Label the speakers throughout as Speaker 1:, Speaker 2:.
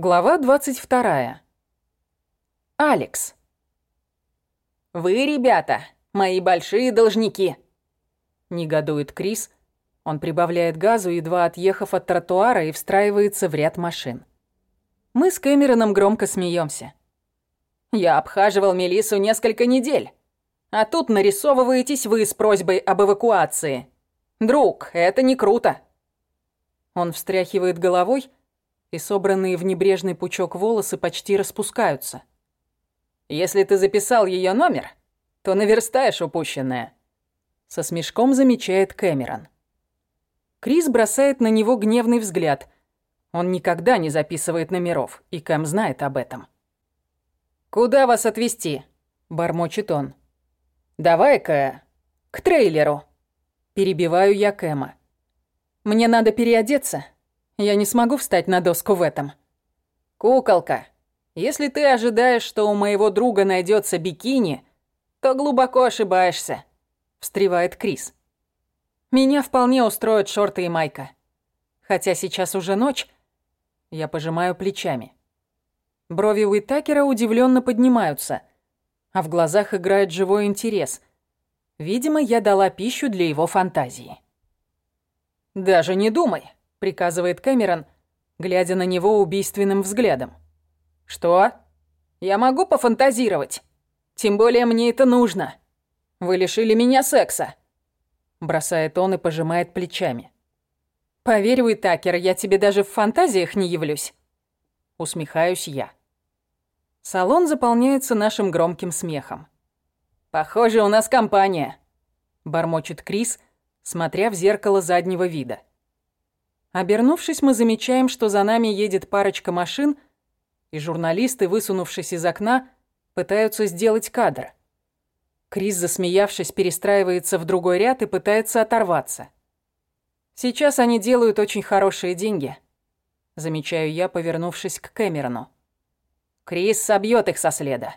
Speaker 1: Глава 22. Алекс.
Speaker 2: «Вы, ребята, мои большие должники!»
Speaker 1: Негодует Крис. Он прибавляет газу, едва отъехав от тротуара и встраивается в ряд машин. Мы с Кэмероном громко смеемся.
Speaker 2: «Я обхаживал Мелиссу несколько недель, а тут нарисовываетесь вы с просьбой об эвакуации. Друг, это не круто!»
Speaker 1: Он встряхивает головой, и собранные в небрежный пучок волосы почти распускаются.
Speaker 2: «Если ты записал ее номер, то наверстаешь упущенное», — со смешком замечает Кэмерон.
Speaker 1: Крис бросает на него гневный взгляд. Он никогда не записывает номеров, и Кэм знает об этом.
Speaker 2: «Куда вас отвезти?» — бормочет он.
Speaker 1: «Давай-ка к трейлеру». Перебиваю я Кэма. «Мне надо переодеться, я не смогу встать на доску в этом.
Speaker 2: Куколка, если ты ожидаешь, что у моего друга найдется бикини, то глубоко ошибаешься, встревает Крис.
Speaker 1: Меня вполне устроят шорты и майка. Хотя сейчас уже ночь, я пожимаю плечами. Брови Уитакера удивленно поднимаются, а в глазах играет живой интерес. Видимо, я дала пищу для его фантазии.
Speaker 2: Даже не думай
Speaker 1: приказывает Кэмерон, глядя на него убийственным взглядом.
Speaker 2: Что? Я могу пофантазировать. Тем более мне это нужно. Вы лишили меня секса.
Speaker 1: Бросает он и пожимает плечами. Поверь, Уитакер, я тебе даже в фантазиях не явлюсь. Усмехаюсь я. Салон заполняется нашим громким смехом.
Speaker 2: «Похоже, у нас компания», —
Speaker 1: бормочет Крис, смотря в зеркало заднего вида. Обернувшись, мы замечаем, что за нами едет парочка машин, и журналисты, высунувшись из окна, пытаются сделать кадр. Крис, засмеявшись, перестраивается в другой ряд и пытается оторваться. Сейчас они делают очень хорошие деньги, замечаю я, повернувшись к Кэмерону.
Speaker 2: Крис собьет их со следа.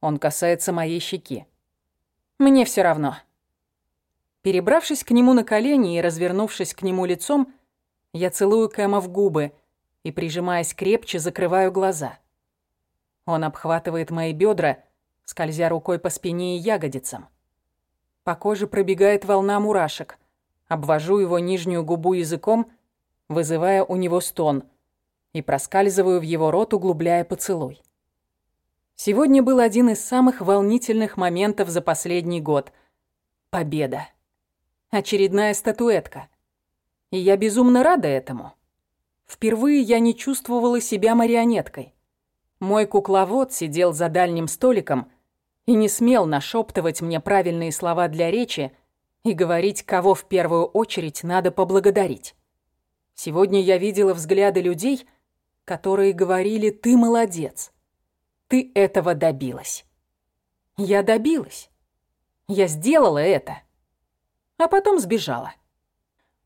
Speaker 1: Он касается моей щеки. Мне все равно. Перебравшись к нему на колени и развернувшись к нему лицом, я целую Кэма в губы и, прижимаясь крепче, закрываю глаза. Он обхватывает мои бедра, скользя рукой по спине и ягодицам. По коже пробегает волна мурашек. Обвожу его нижнюю губу языком, вызывая у него стон, и проскальзываю в его рот, углубляя поцелуй. Сегодня был один из самых волнительных моментов за последний год. Победа. Очередная статуэтка. И я безумно рада этому. Впервые я не чувствовала себя марионеткой. Мой кукловод сидел за дальним столиком и не смел нашептывать мне правильные слова для речи и говорить, кого в первую очередь надо поблагодарить. Сегодня я видела взгляды людей, которые говорили «ты молодец», «ты этого добилась». Я добилась. Я сделала это. А потом сбежала.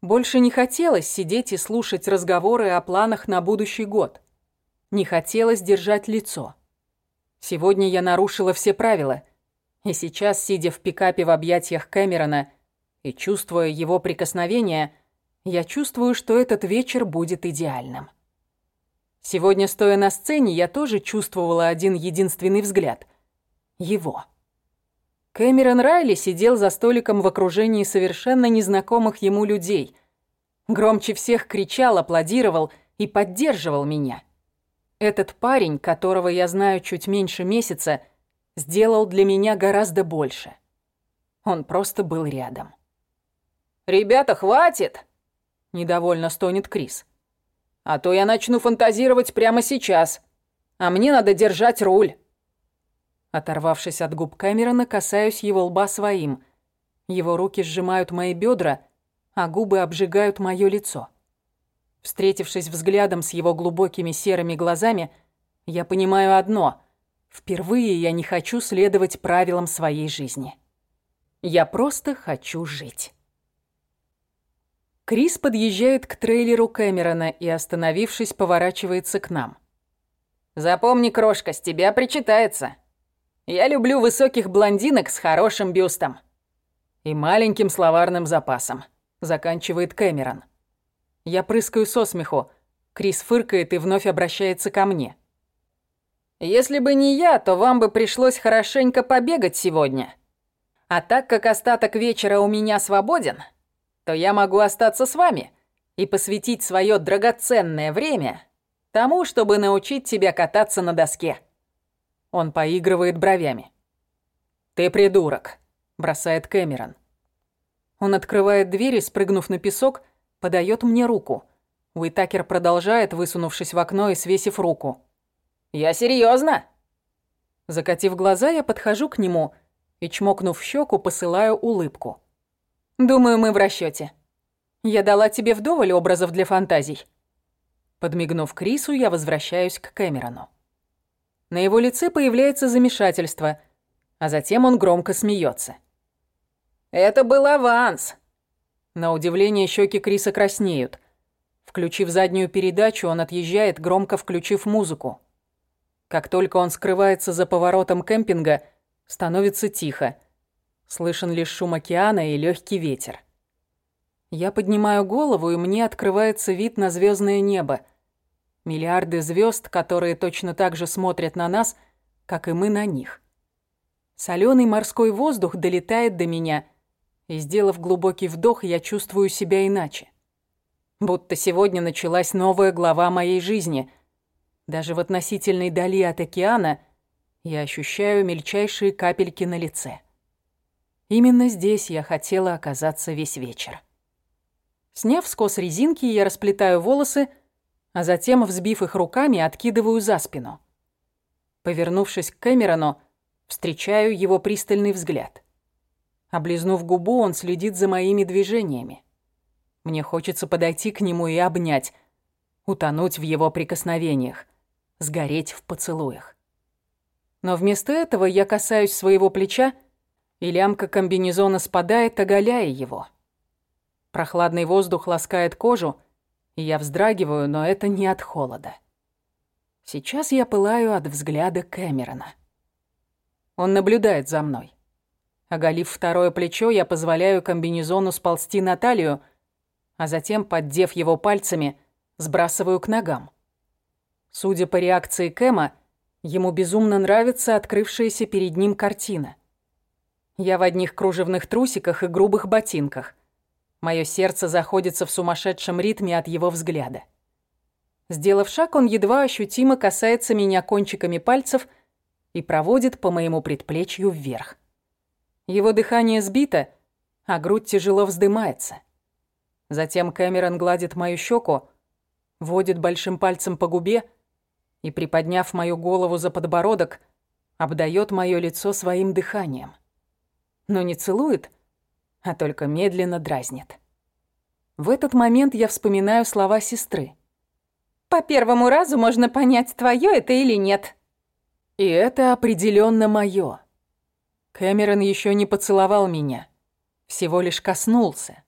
Speaker 1: Больше не хотелось сидеть и слушать разговоры о планах на будущий год. Не хотелось держать лицо. Сегодня я нарушила все правила, и сейчас, сидя в пикапе в объятиях Кэмерона и чувствуя его прикосновение, я чувствую, что этот вечер будет идеальным. Сегодня, стоя на сцене, я тоже чувствовала один единственный взгляд. Его. Кэмерон Райли сидел за столиком в окружении совершенно незнакомых ему людей. Громче всех кричал, аплодировал и поддерживал меня. Этот парень, которого я знаю чуть меньше месяца, сделал для меня гораздо больше. Он просто был рядом.
Speaker 2: «Ребята, хватит!»
Speaker 1: – недовольно стонет Крис.
Speaker 2: «А то я начну фантазировать прямо сейчас, а мне надо держать руль».
Speaker 1: Оторвавшись от губ Кэмерона, касаюсь его лба своим. Его руки сжимают мои бедра, а губы обжигают мое лицо. Встретившись взглядом с его глубокими серыми глазами, я понимаю одно — впервые я не хочу следовать правилам своей жизни. Я просто хочу жить. Крис подъезжает к трейлеру Кэмерона и, остановившись, поворачивается к нам.
Speaker 2: «Запомни, крошка, с тебя причитается», я люблю высоких блондинок с хорошим бюстом.
Speaker 1: И маленьким словарным запасом, заканчивает Кэмерон. Я прыскаю со смеху, Крис фыркает и вновь обращается ко мне.
Speaker 2: Если бы не я, то вам бы пришлось хорошенько побегать сегодня. А так как остаток вечера у меня свободен, то я могу остаться с вами и посвятить свое драгоценное время тому, чтобы научить тебя кататься на доске.
Speaker 1: Он поигрывает бровями. «Ты придурок», — бросает Кэмерон. Он открывает дверь и, спрыгнув на песок, подает мне руку. Уитакер продолжает, высунувшись в окно и свесив руку.
Speaker 2: «Я серьезно.
Speaker 1: Закатив глаза, я подхожу к нему и, чмокнув щеку, посылаю улыбку. «Думаю, мы в расчете. Я дала тебе вдоволь образов для фантазий». Подмигнув Крису, я возвращаюсь к Кэмерону. На его лице появляется замешательство, а затем он громко смеется.
Speaker 2: «Это был аванс!»
Speaker 1: На удивление щеки Криса краснеют. Включив заднюю передачу, он отъезжает, громко включив музыку. Как только он скрывается за поворотом кемпинга, становится тихо. Слышен лишь шум океана и легкий ветер. Я поднимаю голову, и мне открывается вид на звездное небо. Миллиарды звезд, которые точно так же смотрят на нас, как и мы на них. Соленый морской воздух долетает до меня, и, сделав глубокий вдох, я чувствую себя иначе. Будто сегодня началась новая глава моей жизни — даже в относительной дали от океана я ощущаю мельчайшие капельки на лице. Именно здесь я хотела оказаться весь вечер. Сняв скос резинки, я расплетаю волосы, а затем, взбив их руками, откидываю за спину. Повернувшись к Кэмерону, встречаю его пристальный взгляд. Облизнув губу, он следит за моими движениями. Мне хочется подойти к нему и обнять, утонуть в его прикосновениях сгореть в поцелуях. Но вместо этого я касаюсь своего плеча, и лямка комбинезона спадает, оголяя его. Прохладный воздух ласкает кожу, я вздрагиваю, но это не от холода. Сейчас я пылаю от взгляда Кэмерона. Он наблюдает за мной. Оголив второе плечо, я позволяю комбинезону сползти на талию, а затем, поддев его пальцами, сбрасываю к ногам. Судя по реакции Кэма, ему безумно нравится открывшаяся перед ним картина. Я в одних кружевных трусиках и грубых ботинках. Мое сердце заходится в сумасшедшем ритме от его взгляда. Сделав шаг, он едва ощутимо касается меня кончиками пальцев и проводит по моему предплечью вверх. Его дыхание сбито, а грудь тяжело вздымается. Затем Кэмерон гладит мою щеку, водит большим пальцем по губе, и, приподняв мою голову за подбородок, обдает мое лицо своим дыханием. Но не целует, а только медленно дразнит. В этот момент я вспоминаю слова сестры.
Speaker 2: «По первому разу можно понять, твое это или нет».
Speaker 1: И это определенно мое. Кэмерон еще не поцеловал меня, всего лишь коснулся.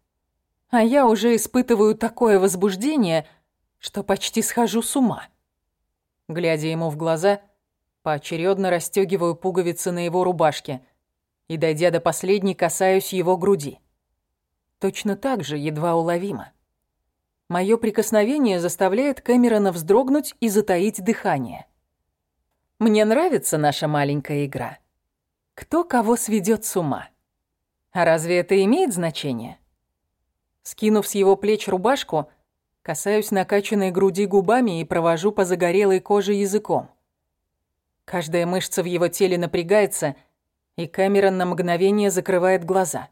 Speaker 1: А я уже испытываю такое возбуждение, что почти схожу с ума. Глядя ему в глаза, поочередно расстегиваю пуговицы на его рубашке и, дойдя до последней, касаюсь его груди. Точно так же, едва уловимо. Моё прикосновение заставляет Кэмерона вздрогнуть и затаить дыхание. Мне нравится наша маленькая игра. Кто кого сведет с ума? А разве это имеет значение? Скинув с его плеч рубашку, Касаюсь накачанной груди губами и провожу по загорелой коже языком. Каждая мышца в его теле напрягается, и Кэмерон на мгновение закрывает глаза.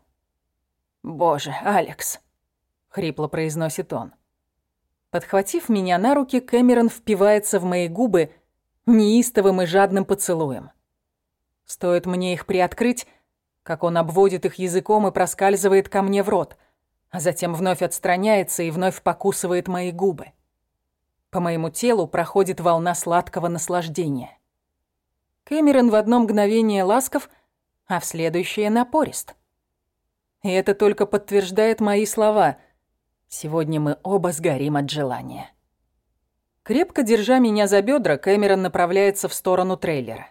Speaker 1: «Боже, Алекс!» — хрипло произносит он. Подхватив меня на руки, Кэмерон впивается в мои губы неистовым и жадным поцелуем. Стоит мне их приоткрыть, как он обводит их языком и проскальзывает ко мне в рот — а затем вновь отстраняется и вновь покусывает мои губы. По моему телу проходит волна сладкого наслаждения. Кэмерон в одно мгновение ласков, а в следующее напорист. И это только подтверждает мои слова. Сегодня мы оба сгорим от желания. Крепко держа меня за бедра, Кэмерон направляется в сторону трейлера.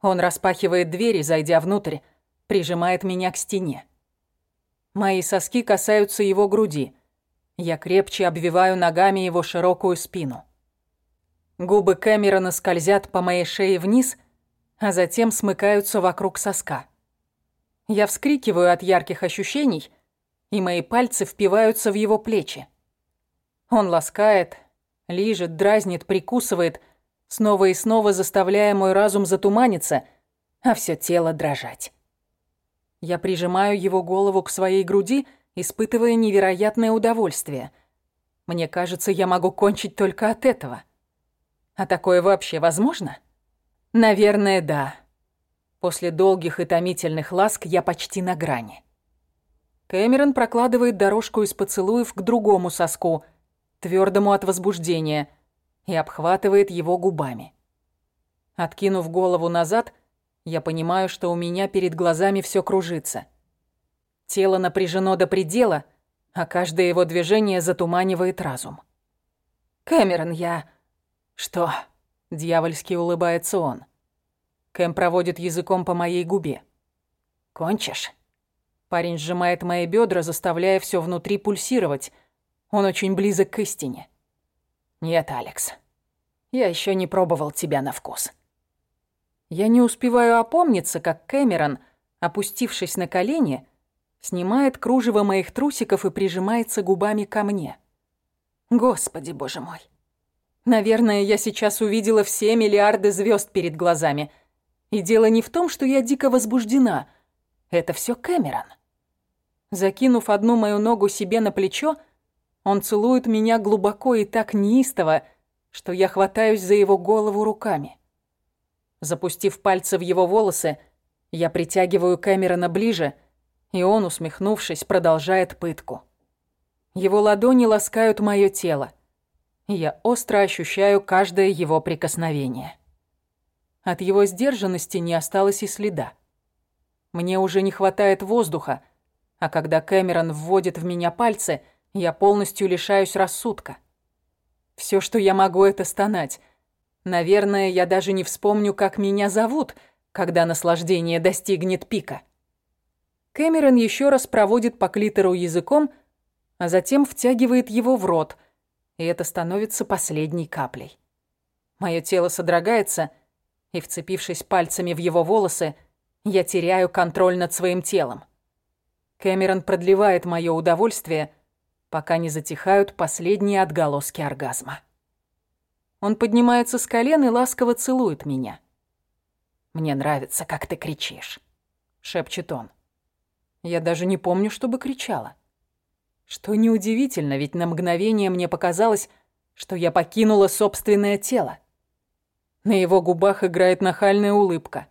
Speaker 1: Он распахивает дверь и, зайдя внутрь, прижимает меня к стене. Мои соски касаются его груди, Я крепче обвиваю ногами его широкую спину. Губы Кэмерона скользят по моей шее вниз, а затем смыкаются вокруг соска. Я вскрикиваю от ярких ощущений, и мои пальцы впиваются в его плечи. Он ласкает, лижет, дразнит, прикусывает, снова и снова заставляя мой разум затуманиться, а все тело дрожать. Я прижимаю его голову к своей груди, испытывая невероятное удовольствие. Мне кажется, я могу кончить только от этого. А такое вообще возможно? Наверное, да. После долгих и томительных ласк я почти на грани. Кэмерон прокладывает дорожку из поцелуев к другому соску, твердому от возбуждения, и обхватывает его губами. Откинув голову назад, я понимаю, что у меня перед глазами все кружится. Тело напряжено до предела, а каждое его движение затуманивает разум. «Кэмерон, я...» «Что?» — дьявольски улыбается он. Кэм проводит языком по моей губе. «Кончишь?» Парень сжимает мои бедра, заставляя все внутри пульсировать. Он очень близок к истине. «Нет, Алекс, я еще не пробовал тебя на вкус». Я не успеваю опомниться, как Кэмерон, опустившись на колени, снимает кружево моих трусиков и прижимается губами ко мне. Господи, боже мой. Наверное, я сейчас увидела все миллиарды звезд перед глазами. И дело не в том, что я дико возбуждена. Это все Кэмерон. Закинув одну мою ногу себе на плечо, он целует меня глубоко и так неистово, что я хватаюсь за его голову руками. Запустив пальцы в его волосы, я притягиваю Кэмерона ближе, и он, усмехнувшись, продолжает пытку. Его ладони ласкают мое тело я остро ощущаю каждое его прикосновение. От его сдержанности не осталось и следа. Мне уже не хватает воздуха, а когда Кэмерон вводит в меня пальцы, я полностью лишаюсь рассудка. Все, что я могу, это стонать. Наверное, я даже не вспомню, как меня зовут, когда наслаждение достигнет пика. Кэмерон еще раз проводит по клитору языком, а затем втягивает его в рот – и это становится последней каплей. Мое тело содрогается, и, вцепившись пальцами в его волосы, я теряю контроль над своим телом. Кэмерон продлевает мое удовольствие, пока не затихают последние отголоски оргазма. Он поднимается с колен и ласково целует меня. «Мне нравится, как ты кричишь», — шепчет он. Я даже не помню, чтобы кричала. Что неудивительно, ведь на мгновение мне показалось, что я покинула собственное тело. На его губах играет нахальная улыбка.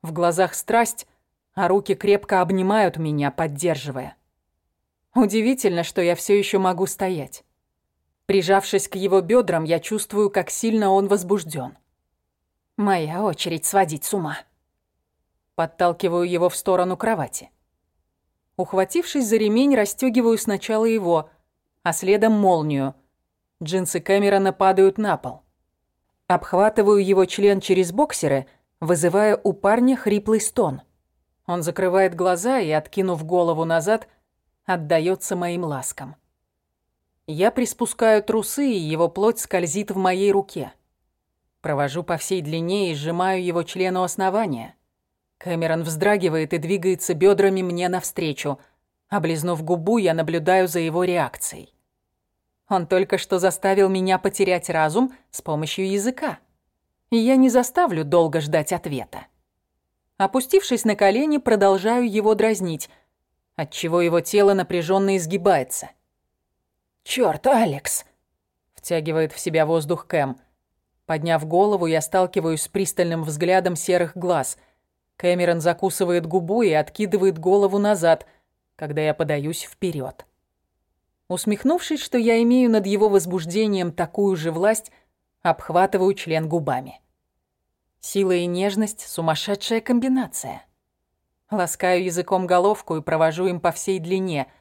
Speaker 1: В глазах страсть, а руки крепко обнимают меня, поддерживая. Удивительно, что я все еще могу стоять. Прижавшись к его бедрам, я чувствую, как сильно он возбужден. Моя очередь сводить с ума. Подталкиваю его в сторону кровати. Ухватившись за ремень, расстёгиваю сначала его, а следом молнию. Джинсы Кэмерона падают на пол. Обхватываю его член через боксеры, вызывая у парня хриплый стон. Он закрывает глаза и, откинув голову назад, отдаётся моим ласкам. Я приспускаю трусы, и его плоть скользит в моей руке. Провожу по всей длине и сжимаю его член у основания. Кэмерон вздрагивает и двигается бедрами мне навстречу. Облизнув губу, я наблюдаю за его реакцией. Он только что заставил меня потерять разум с помощью языка. И я не заставлю долго ждать ответа. Опустившись на колени, продолжаю его дразнить, отчего его тело напряженно изгибается. «Чёрт, Алекс!» — втягивает в себя воздух Кэм. Подняв голову, я сталкиваюсь с пристальным взглядом серых глаз — Кэмерон закусывает губу и откидывает голову назад, когда я подаюсь вперед. Усмехнувшись, что я имею над его возбуждением такую же власть, обхватываю член губами. Сила и нежность — сумасшедшая комбинация. Ласкаю языком головку и провожу им по всей длине.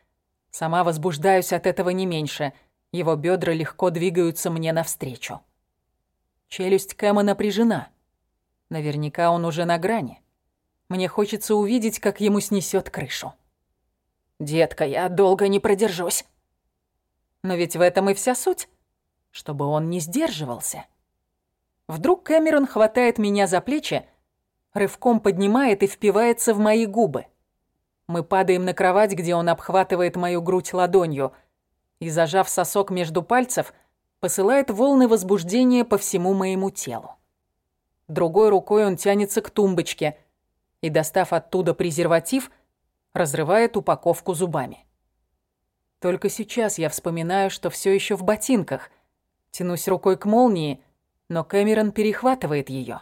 Speaker 1: Сама возбуждаюсь от этого не меньше. Его бедра легко двигаются мне навстречу. Челюсть Кэма напряжена. Наверняка он уже на грани. Мне хочется увидеть, как ему снесет крышу. «Детка, я долго не продержусь». Но ведь в этом и вся суть, чтобы он не сдерживался. Вдруг Кэмерон хватает меня за плечи, рывком поднимает и впивается в мои губы. Мы падаем на кровать, где он обхватывает мою грудь ладонью и, зажав сосок между пальцев, посылает волны возбуждения по всему моему телу. Другой рукой он тянется к тумбочке и, достав оттуда презерватив, разрывает упаковку зубами. Только сейчас я вспоминаю, что все еще в ботинках. Тянусь рукой к молнии, но Кэмерон перехватывает ее.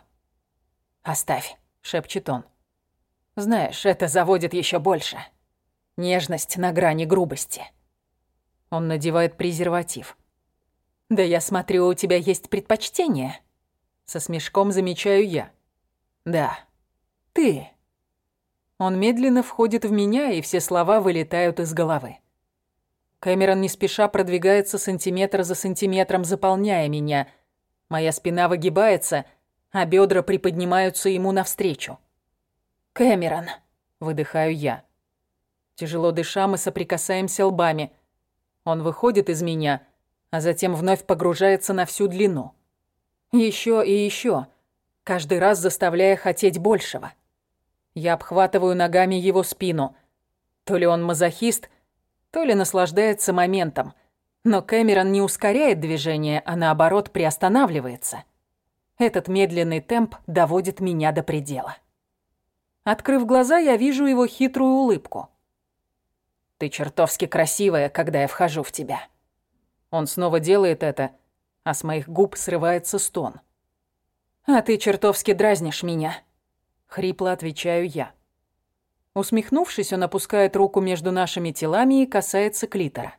Speaker 1: «Оставь», — шепчет он. «Знаешь, это заводит еще больше. Нежность на грани грубости». Он надевает презерватив. «Да я смотрю, у тебя есть предпочтение». Со смешком замечаю я. «Да, ты». Он медленно входит в меня, и все слова вылетают из головы. Кэмерон не спеша продвигается сантиметр за сантиметром, заполняя меня. Моя спина выгибается, а бедра приподнимаются ему навстречу. «Кэмерон», — выдыхаю я. Тяжело дыша, мы соприкасаемся лбами. Он выходит из меня, а затем вновь погружается на всю длину. Еще и еще, каждый раз заставляя хотеть большего. Я обхватываю ногами его спину. То ли он мазохист — то ли наслаждается моментом. Но Кэмерон не ускоряет движение, а наоборот приостанавливается. Этот медленный темп доводит меня до предела. Открыв глаза, я вижу его хитрую улыбку. «Ты чертовски красивая, когда я вхожу в тебя». Он снова делает это, а с моих губ срывается стон. «А ты чертовски дразнишь меня», — хрипло отвечаю я. Усмехнувшись, он опускает руку между нашими телами и касается клитора.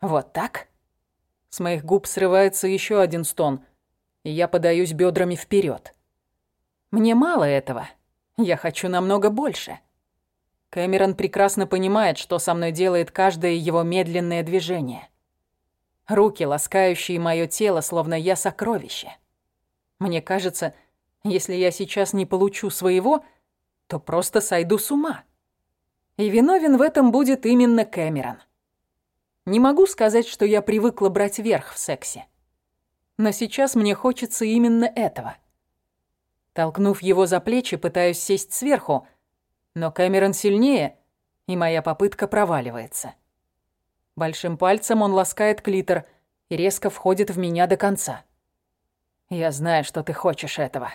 Speaker 1: «Вот так?» С моих губ срывается еще один стон, и я подаюсь бедрами вперед. Мне мало этого. Я хочу намного больше. Кэмерон прекрасно понимает, что со мной делает каждое его медленное движение. Руки, ласкающие мое тело, словно я сокровище. Мне кажется, если я сейчас не получу своего — то просто сойду с ума. И виновен в этом будет именно Кэмерон. Не могу сказать, что я привыкла брать верх в сексе. Но сейчас мне хочется именно этого. Толкнув его за плечи, пытаюсь сесть сверху, но Кэмерон сильнее, и моя попытка проваливается. Большим пальцем он ласкает клитор и резко входит в меня до конца. «Я знаю, что ты хочешь этого»,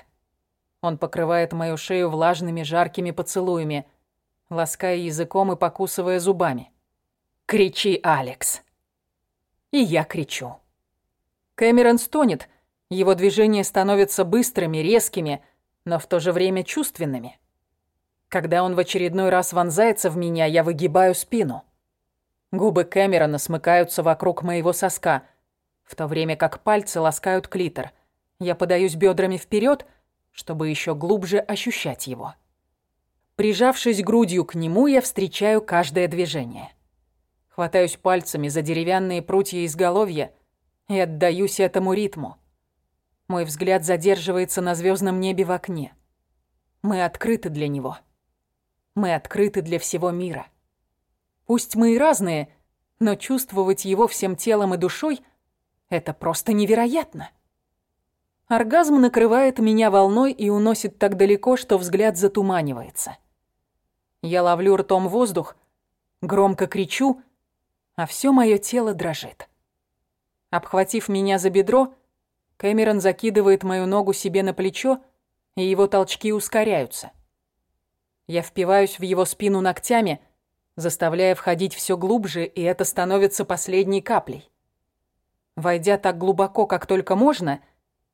Speaker 1: он покрывает мою шею влажными жаркими поцелуями, лаская языком и покусывая зубами. «Кричи, Алекс!» И я кричу. Кэмерон стонет, его движения становятся быстрыми, резкими, но в то же время чувственными. Когда он в очередной раз вонзается в меня, я выгибаю спину. Губы Кэмерона смыкаются вокруг моего соска, в то время как пальцы ласкают клитор. Я подаюсь бедрами вперед, чтобы еще глубже ощущать его. Прижавшись грудью к нему, я встречаю каждое движение. Хватаюсь пальцами за деревянные прутья изголовья и отдаюсь этому ритму. Мой взгляд задерживается на звездном небе в окне. Мы открыты для него. Мы открыты для всего мира. Пусть мы и разные, но чувствовать его всем телом и душой — это просто невероятно. Оргазм накрывает меня волной и уносит так далеко, что взгляд затуманивается. Я ловлю ртом воздух, громко кричу, а все мое тело дрожит. Обхватив меня за бедро, Кэмерон закидывает мою ногу себе на плечо, и его толчки ускоряются. Я впиваюсь в его спину ногтями, заставляя входить все глубже, и это становится последней каплей. Войдя так глубоко, как только можно, —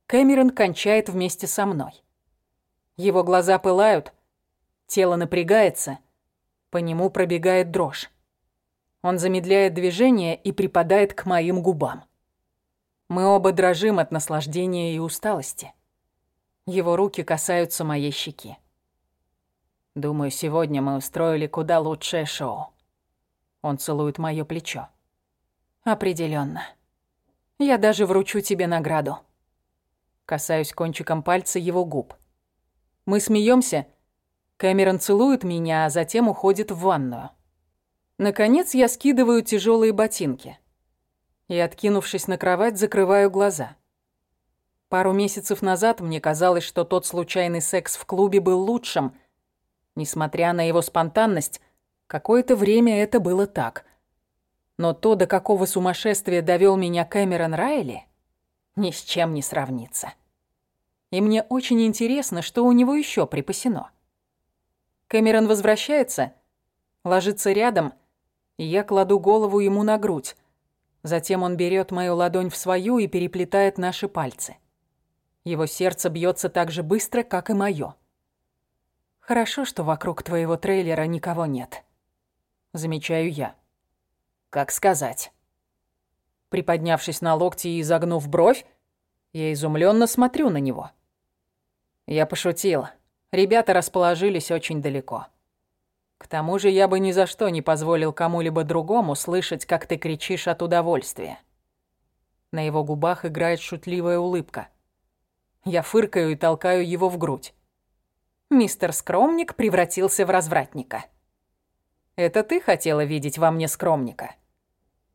Speaker 1: Кэмерон кончает вместе со мной. Его глаза пылают, тело напрягается, по нему пробегает дрожь. Он замедляет движение и припадает к моим губам. Мы оба дрожим от наслаждения и усталости. Его руки касаются моей щеки. Думаю, сегодня мы устроили куда лучшее шоу. Он целует моё плечо. Определенно. Я даже вручу тебе награду. Касаюсь кончиком пальца его губ. Мы смеемся. Кэмерон целует меня, а затем уходит в ванную. Наконец я скидываю тяжелые ботинки. и, откинувшись на кровать, закрываю глаза. Пару месяцев назад мне казалось, что тот случайный секс в клубе был лучшим. Несмотря на его спонтанность, какое-то время это было так. Но то, до какого сумасшествия довел меня Кэмерон Райли, ни с чем не сравнится. И мне очень интересно, что у него еще припасено. Кэмерон возвращается, ложится рядом, и я кладу голову ему на грудь. Затем он берет мою ладонь в свою и переплетает наши пальцы. Его сердце бьется так же быстро, как и мое. Хорошо, что вокруг твоего трейлера никого нет. Замечаю я. Как сказать? Приподнявшись на локти и изогнув бровь, я изумленно смотрю на него. Я пошутил. Ребята расположились очень далеко. К тому же я бы ни за что не позволил кому-либо другому слышать, как ты кричишь от удовольствия. На его губах играет шутливая улыбка. Я фыркаю и толкаю его в грудь. Мистер Скромник превратился в развратника. Это ты хотела видеть во мне скромника?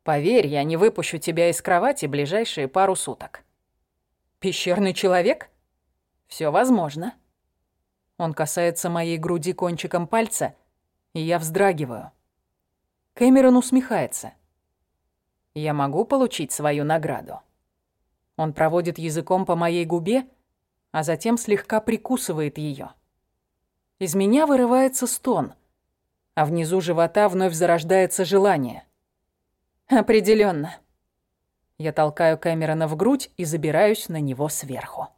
Speaker 1: Поверь, я не выпущу тебя из кровати ближайшие пару суток. Пещерный человек? Все возможно. Он касается моей груди кончиком пальца, и я вздрагиваю. Кэмерон усмехается. Я могу получить свою награду. Он проводит языком по моей губе, а затем слегка прикусывает ее. Из меня вырывается стон, а внизу живота вновь зарождается желание. Определенно. Я толкаю Кэмерона в грудь и забираюсь на него сверху.